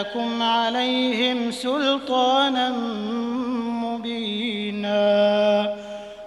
لكم عليهم سلطانا